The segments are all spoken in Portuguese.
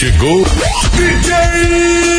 Chegou. DJ!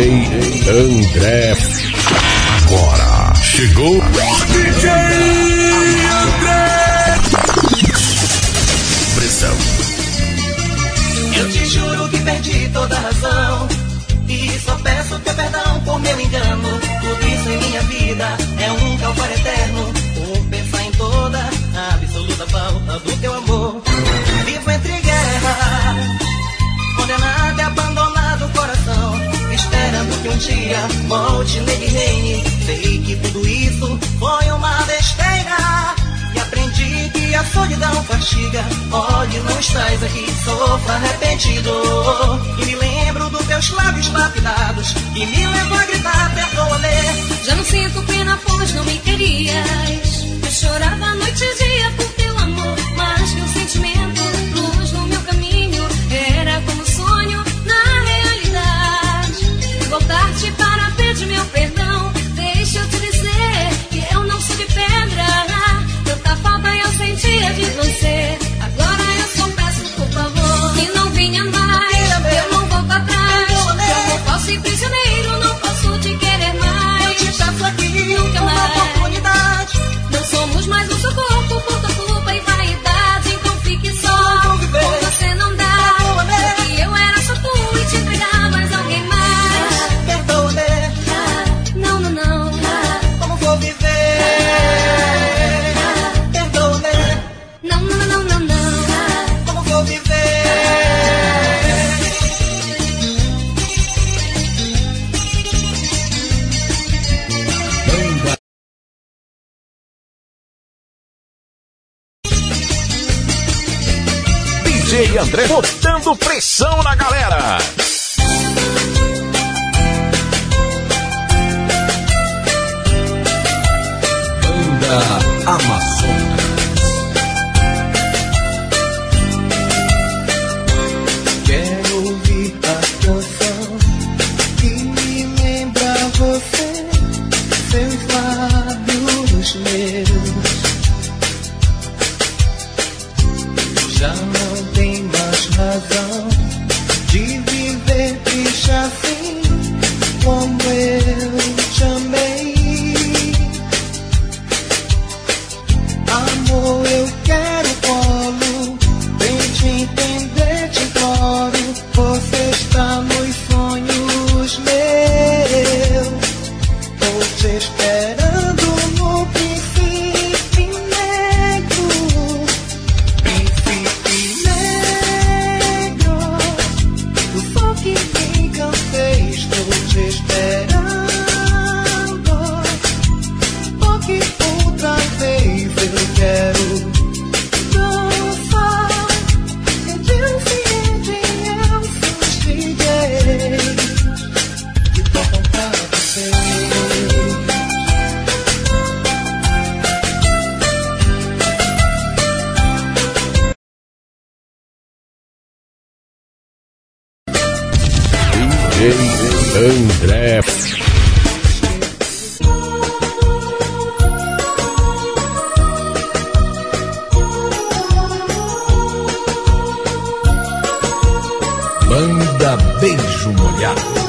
DJ André. Agora chegou DJ André. Pressão. Eu te juro que perdi toda a razão. E só peço teu perdão por meu engano. Tudo isso em minha vida é um calvário eterno. Por pensar em toda a absoluta falta do teu amor. um dia volte, e reine. Sei que tudo isso foi uma besteira. E aprendi que a solidão castiga. Olhe, não estás aqui, sofra arrependido. E me lembro dos teus lábios lapidados. E me levou a gritar, perdoa ler. Já não sinto pena, pois não me querias. Eu chorava noite e dia por teu amor, mas meu sentimento. voltar-te para meus meus. Já não tem mais razão de viver pichação. André. Banda Beijo Molhado.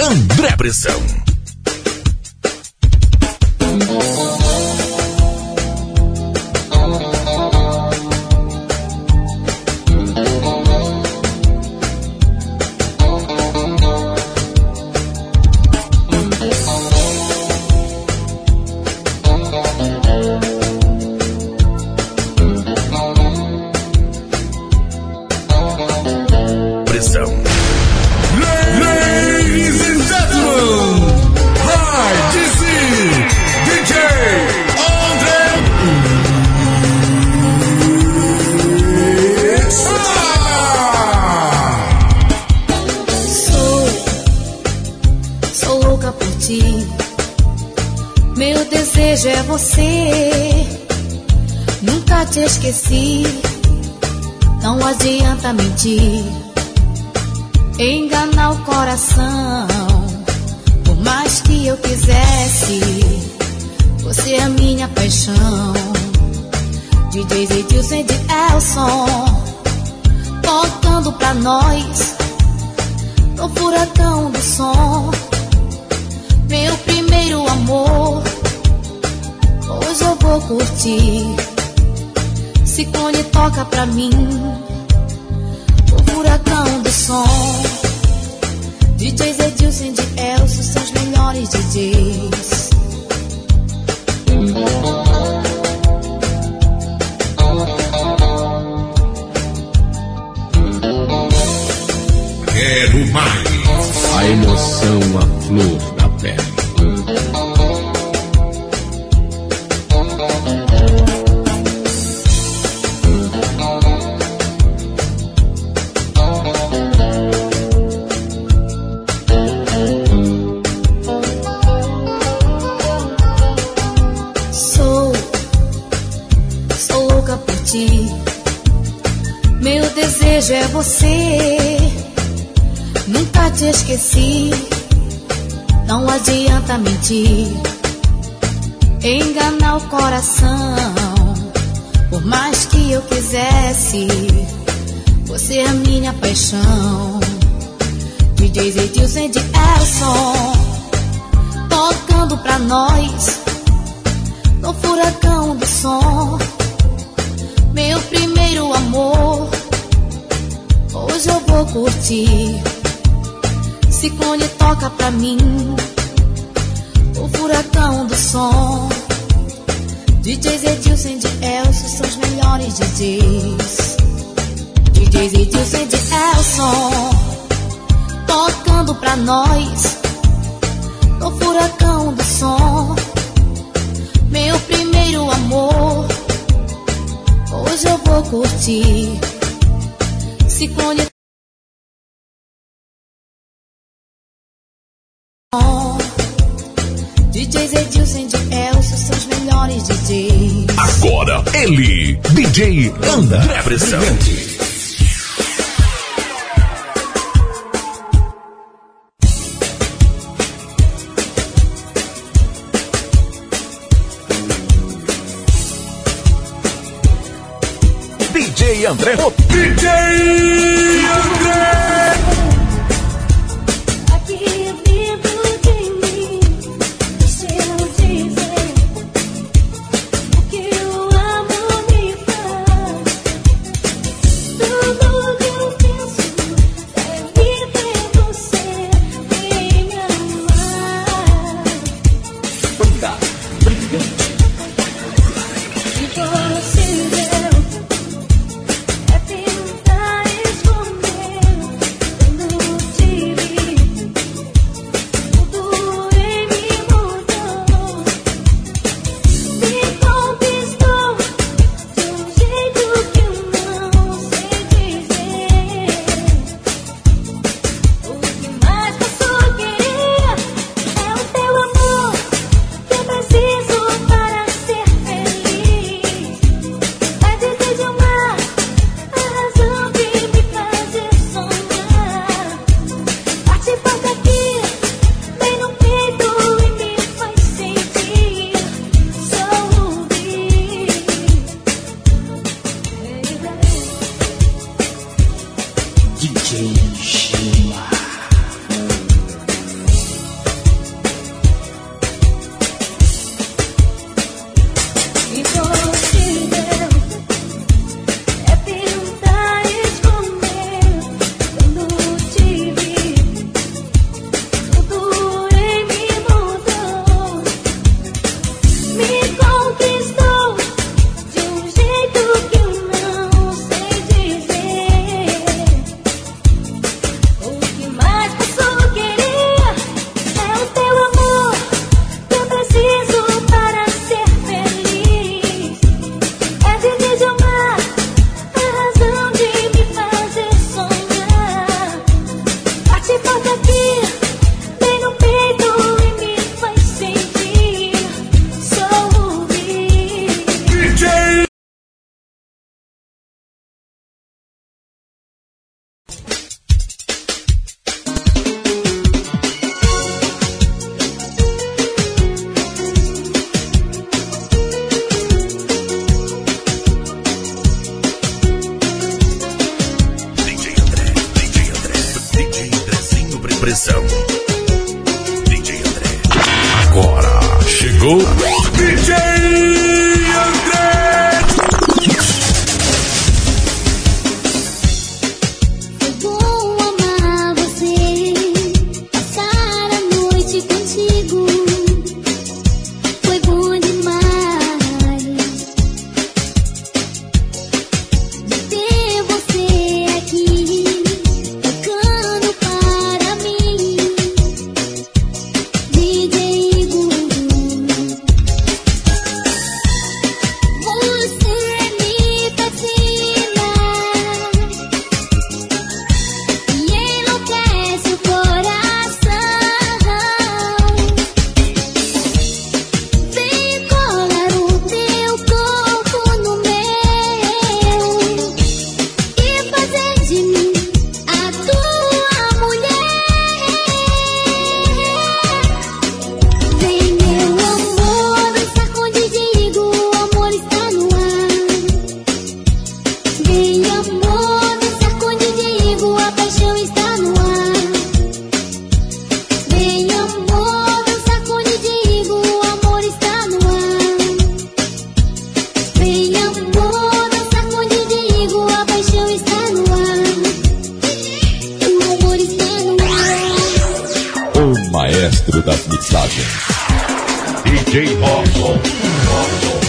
André louca por ti. Meu desejo é você. Nunca te esqueci. Não adianta mentir, enganar o coração. Por mais que eu quisesse, você é minha paixão. DJ Zedilson de Elson, tocando pra nós, no furacão do som meu primeiro amor. Hoje eu vou curtir. Ciclone toca pra mim o furacão do som. DJs Edilson de Elson são os melhores DJs. Quero mais. A emoção, a flor esqueci. Não adianta mentir, enganar o coração. Por mais que eu quisesse, você é minha paixão. DJ Zetilson e de Elson, tocando pra nós, no furacão do som. Meu primeiro amor, hoje eu vou curtir. Ciclone toca pra mim, o furacão do som. DJs Edilson de Elson são os melhores DJs. DJs Edilson de Elson, tocando pra nós, no furacão do som. Meu primeiro amor, hoje eu vou curtir. Ciclone DJs Edilson de Elcio são os melhores DJs. Agora, ele, DJ André Pressão. DJ André. O DJ André. O maestro das mixagens. DJ Robson.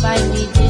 find me.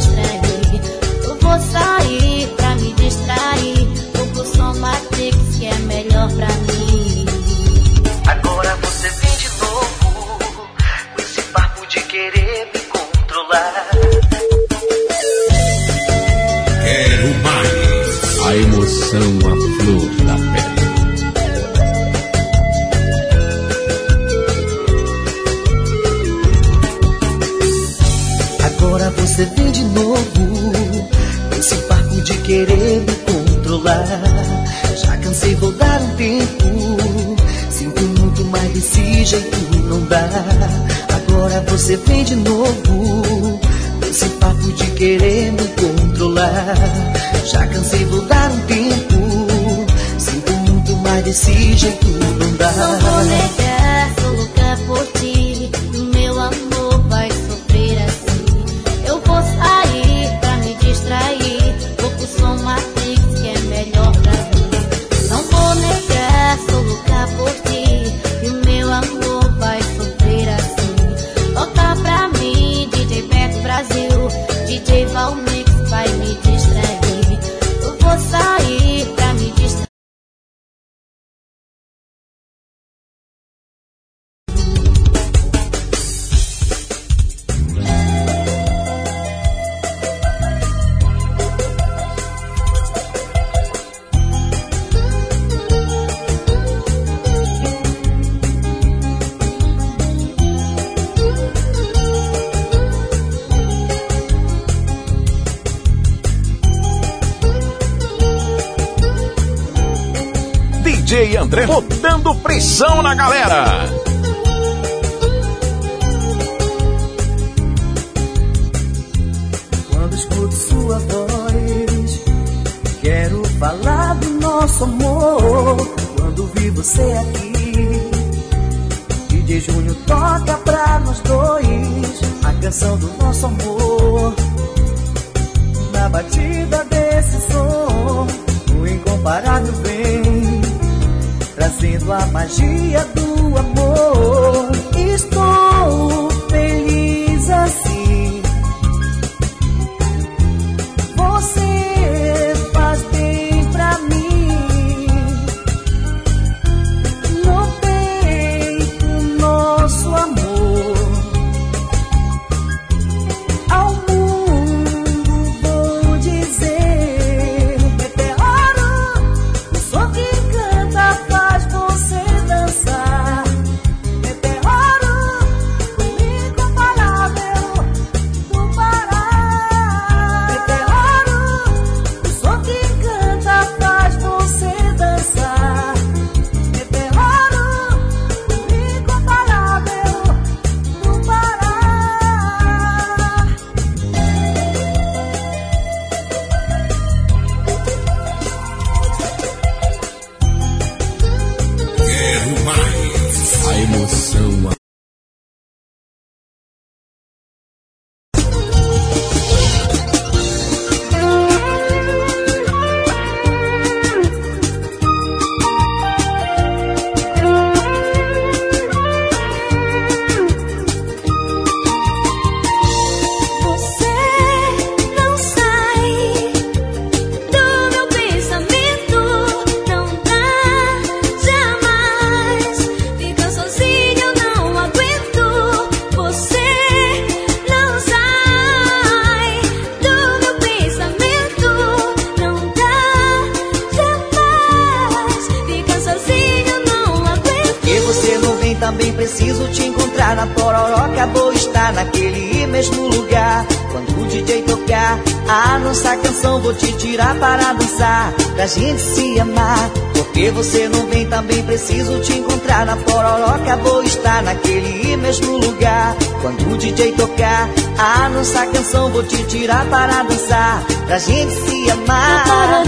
André botando pressão na galera. Quando escuto sua voz, quero falar do nosso amor. Quando vi você aqui, DJ Júnior toca pra nós dois a canção do nosso amor. a magia do para dançar Pra gente se amar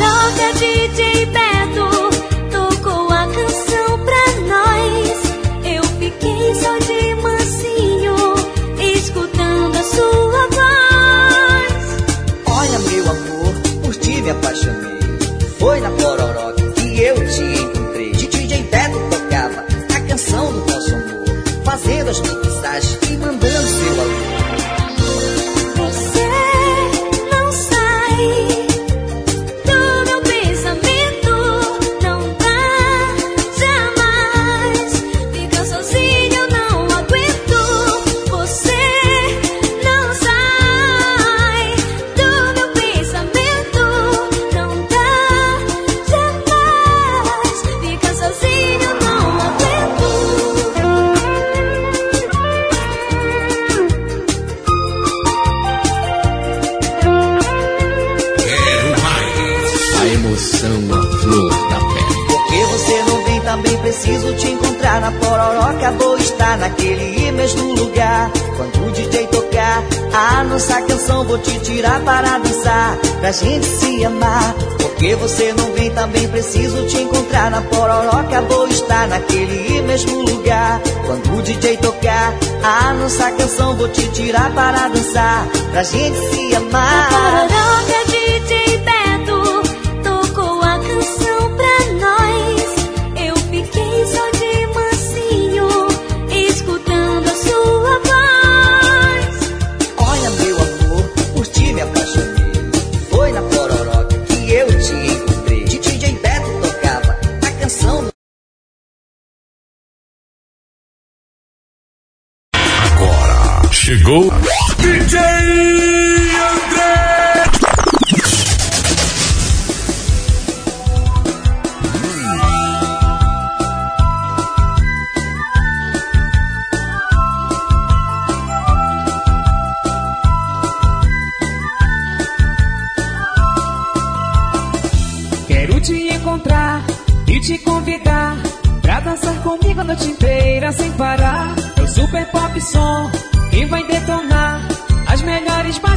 Pra gente se amar. Porque você não vem também preciso te encontrar. Na pororoca Vou estar naquele mesmo lugar. Quando o DJ tocar a nossa canção Vou te tirar para dançar. Pra gente se amar. Pororoca DJ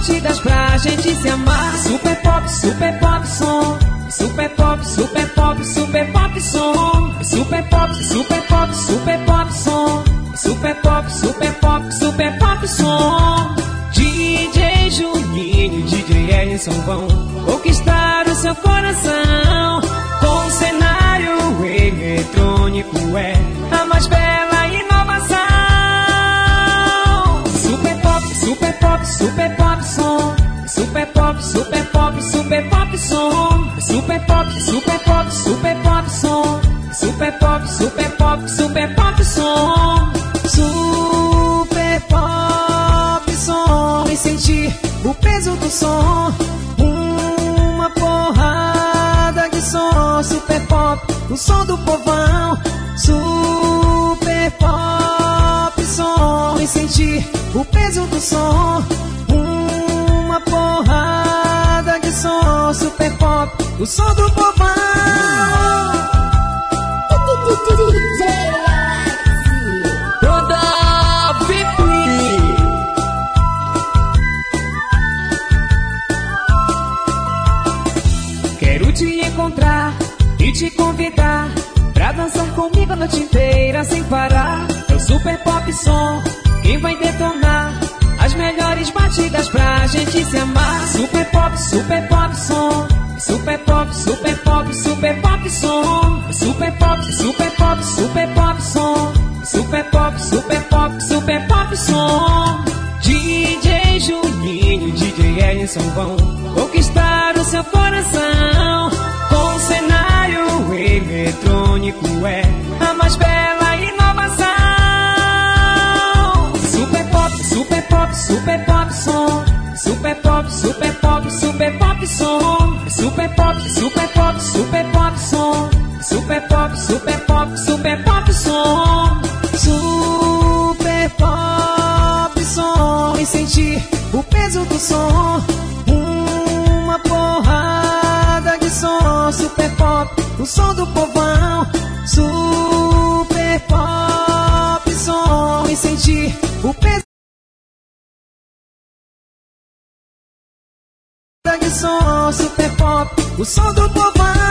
batidas pra gente se amar. Super pop, super pop som. Super pop, super pop, super pop som. Super pop, super pop, super pop som. Super pop, super pop, super pop som. DJ Juninho, DJ Elson vão conquistar o seu coração. Com cenário eletrônico super pop, super pop som. Super pop, super pop, super pop som. Super pop, super pop, super pop som. Super pop som. E sentir o peso do som. Uma porrada de som. Super pop, o som do povão. Super pop som. E sentir o peso do som. O som do povão. Toda VIP. Quero te encontrar e te convidar pra dançar comigo a noite inteira sem parar. É o super pop som que vai detonar as melhores batidas pra gente se amar. Super pop, super pop som. Vão conquistar o seu coração. Com cenário eletrônico é a mais bela inovação. Super pop, super pop, super pop som. Super pop, super pop, super pop som. Super pop, super pop, super pop, o som do povão. Super pop, som e sentir o peso som. Super pop, o som do povão.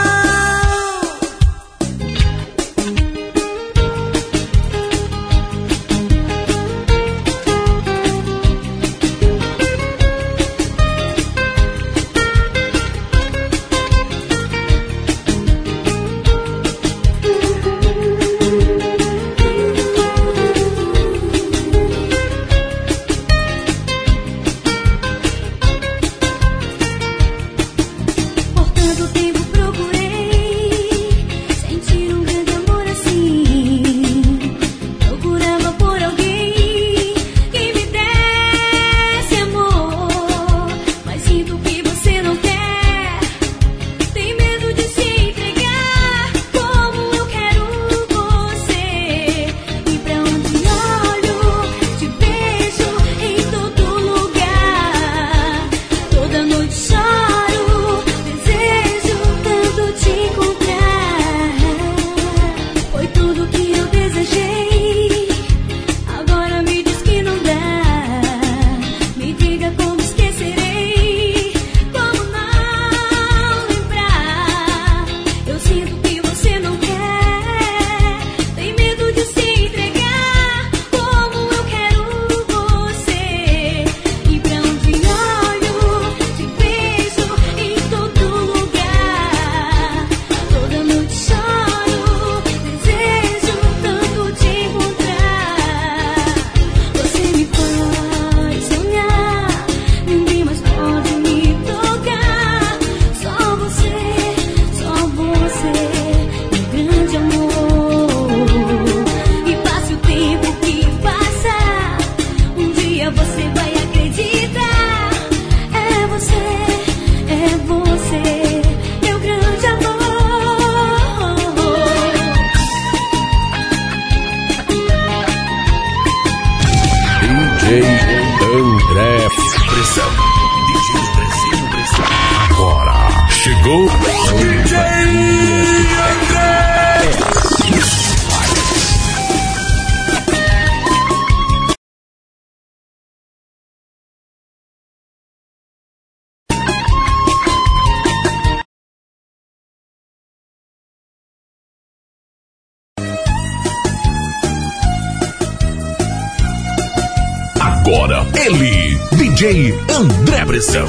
Pressão.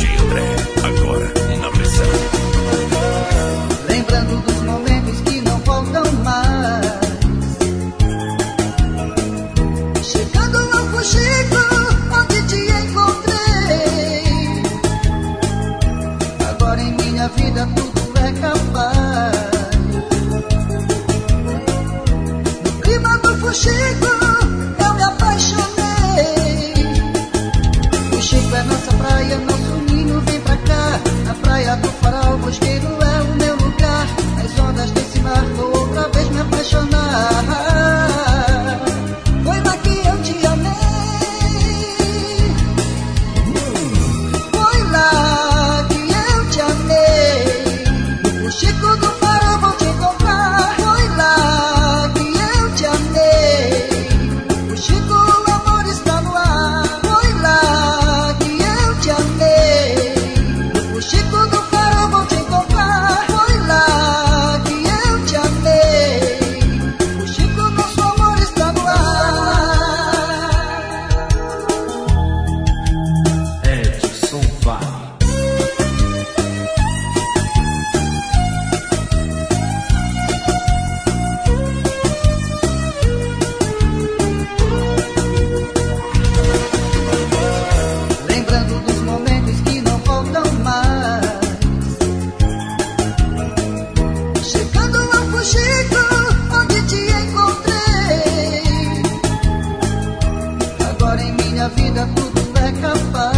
Agora. minha vida tudo é capaz.